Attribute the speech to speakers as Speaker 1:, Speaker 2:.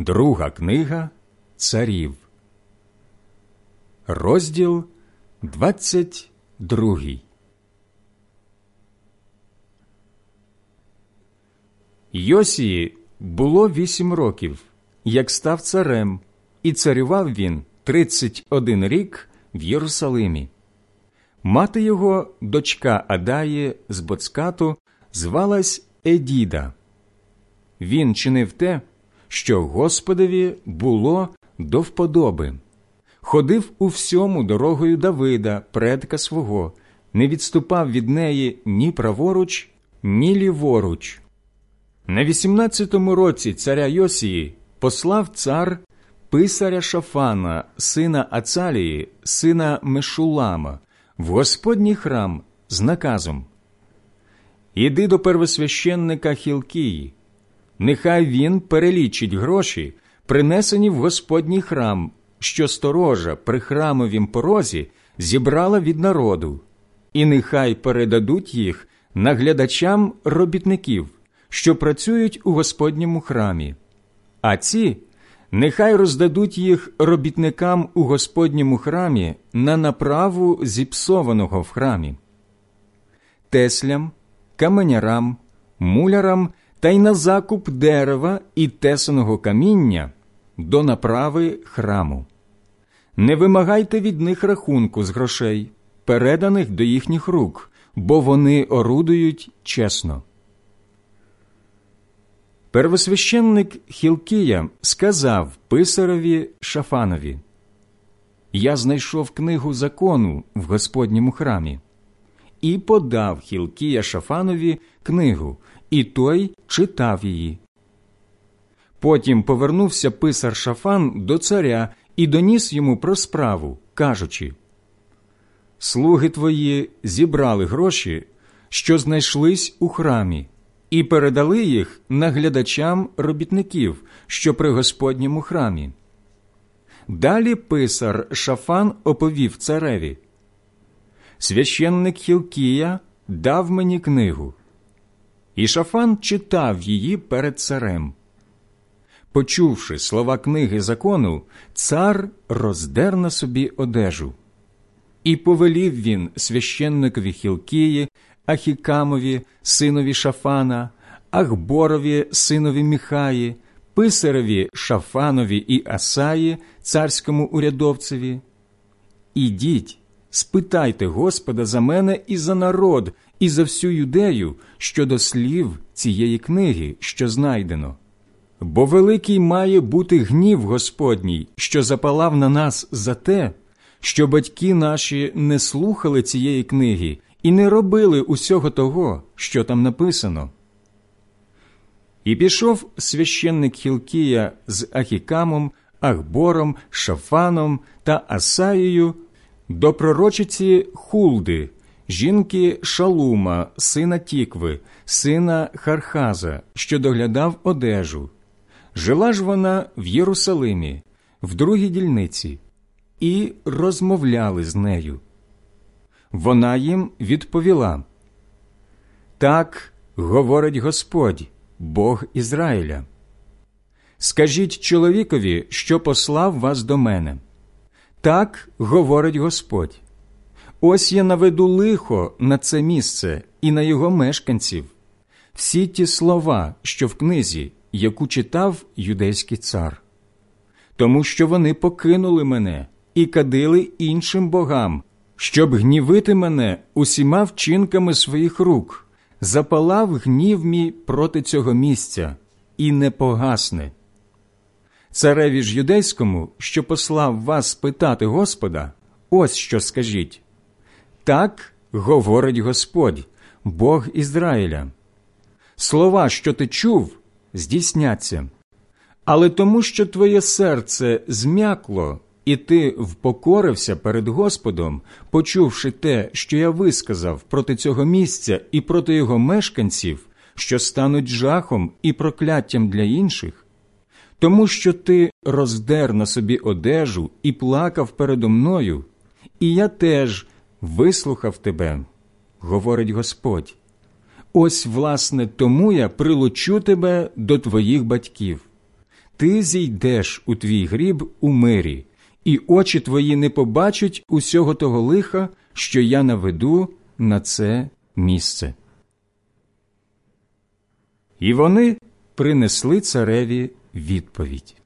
Speaker 1: Друга книга царів, розділ 22 Йосії було вісім років, як став царем, і царював він тридцять один рік в Єрусалимі. Мати його, дочка Адаї з Боцкату, звалась Едіда. Він чинив те, що Господові було до вподоби, ходив у всьому дорогою Давида, предка свого, не відступав від неї ні праворуч, ні ліворуч. На 18-му році царя Йосії послав цар писаря Шафана, сина Ацалії, сина Мешулама, в Господній храм з наказом. Іди до первосвященника Хілкії, нехай він перелічить гроші, принесені в Господній храм, що сторожа при храмовім порозі зібрала від народу, і нехай передадуть їх наглядачам робітників, що працюють у Господньому храмі, а ці нехай роздадуть їх робітникам у Господньому храмі на направу зіпсованого в храмі, теслям, каменярам, мулярам та й на закуп дерева і тесаного каміння до направи храму. Не вимагайте від них рахунку з грошей, переданих до їхніх рук, бо вони орудують чесно. Первосвященник Хілкія сказав писарові Шафанові Я знайшов книгу закону в Господньому храмі і подав Хілкія Шафанові книгу, і той читав її. Потім повернувся писар Шафан до царя і доніс йому про справу, кажучи Слуги твої зібрали гроші, що знайшлись у храмі, і передали їх наглядачам робітників, що при Господньому храмі. Далі писар Шафан оповів цареві священник Хілкія дав мені книгу, і Шафан читав її перед царем. Почувши слова книги закону, цар роздер на собі одежу. І повелів він священникові Хілкії, Ахікамові, синові Шафана, Ахборові, синові Міхаї, писареві Шафанові і Асаї, царському урядовцеві. Ідіть, спитайте Господа за мене і за народ, і за всю юдею щодо слів цієї книги, що знайдено. Бо великий має бути гнів Господній, що запалав на нас за те, що батьки наші не слухали цієї книги і не робили усього того, що там написано. І пішов священник Хілкія з Ахікамом, Ахбором, Шафаном та Асаєю до пророчиці Хулди, жінки Шалума, сина Тікви, сина Хархаза, що доглядав одежу. Жила ж вона в Єрусалимі, в другій дільниці, і розмовляли з нею. Вона їм відповіла Так говорить Господь, Бог Ізраїля. Скажіть чоловікові, що послав вас до мене. Так говорить Господь. Ось я наведу лихо на це місце і на його мешканців, всі ті слова, що в книзі, яку читав юдейський цар, тому що вони покинули мене і кадили іншим богам, щоб гнівити мене усіма вчинками своїх рук, запалав гнів мій проти цього місця і не погасне. Цареві ж юдейському, що послав вас спитати Господа, ось що скажіть. Так говорить Господь, Бог Ізраїля. Слова, що ти чув, здійсняться, але тому, що твоє серце зм'якло, і ти впокорився перед Господом, почувши те, що я висказав проти цього місця і проти його мешканців, що стануть жахом і прокляттям для інших тому що ти роздер на собі одежу і плакав передо мною, і я теж вислухав тебе, говорить Господь. Ось, власне, тому я прилучу тебе до твоїх батьків. ти зійдеш у твій гріб у мирі, і очі твої не побачать усього того лиха, що я наведу на це місце. І вони принесли цареві відповідь.